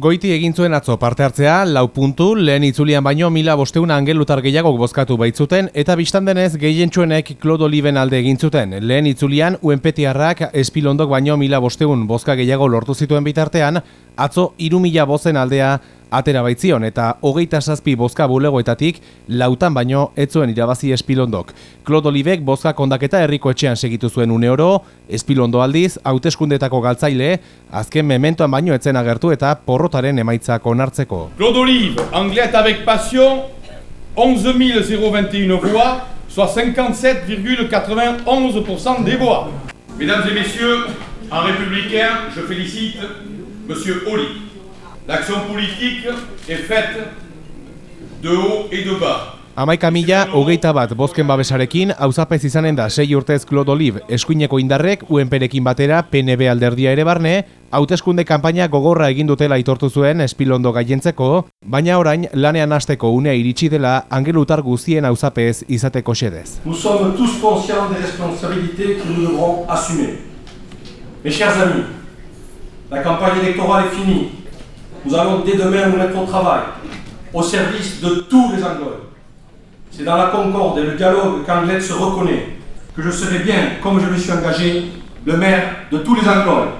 Goiti egin zuen atzo parte hartzea, lau puntu, lehen itzulian baino mila bosteun angelutar gehiagok bozkatu baitzuten, eta biztan denez gehientsuenek Claude Oliven alde egin zuten. Lehen itzulian, UNPTRak espilondok baino mila bosteun bozka gehiago lortu zituen bitartean, atzo iru mila bozen aldea atera baitzion eta hogeita zazpi bozka bulegoetatik lautan baino etzuen irabazi espilondok. Claude Olivek bozka kondaketa herriko etxean segitu zuen une oro, espilondo aldiz, hauteskundetako galtzaile, azken mementoan baino etzen agertu eta porrotaren emaitzak onartzeko. Claude Olive, Anglet avec passion, 11.021 voix, soit 57,91% des voix. Mesdames et messieurs, en républicain, je félicite Monsieur Oli. L'action politique est faite de haut et de bas. Amaika mila, hogeita bat bozken babesarekin, hauzapez izanen da sei urtez Claude Olive eskuineko indarrek, UNPrekin batera, PNB alderdia ere barne, hauteskunde kanpaina gogorra egin dutela aitortu zuen espilondo gaientzeko, baina orain lanean hasteko unea iritsi dela angelutar guztien hauzapez izateko xedez. Nous sommes tous conscients des responsabilités que nous devrons assumer. Mes chers amis, la campagne électorale est finie. Nous allons dès demain nous mettre au travail, au service de tous les Anglois. C'est dans la concorde et le dialogue qu'Anglet se reconnaît que je serai bien, comme je me suis engagé, le maire de tous les Anglois.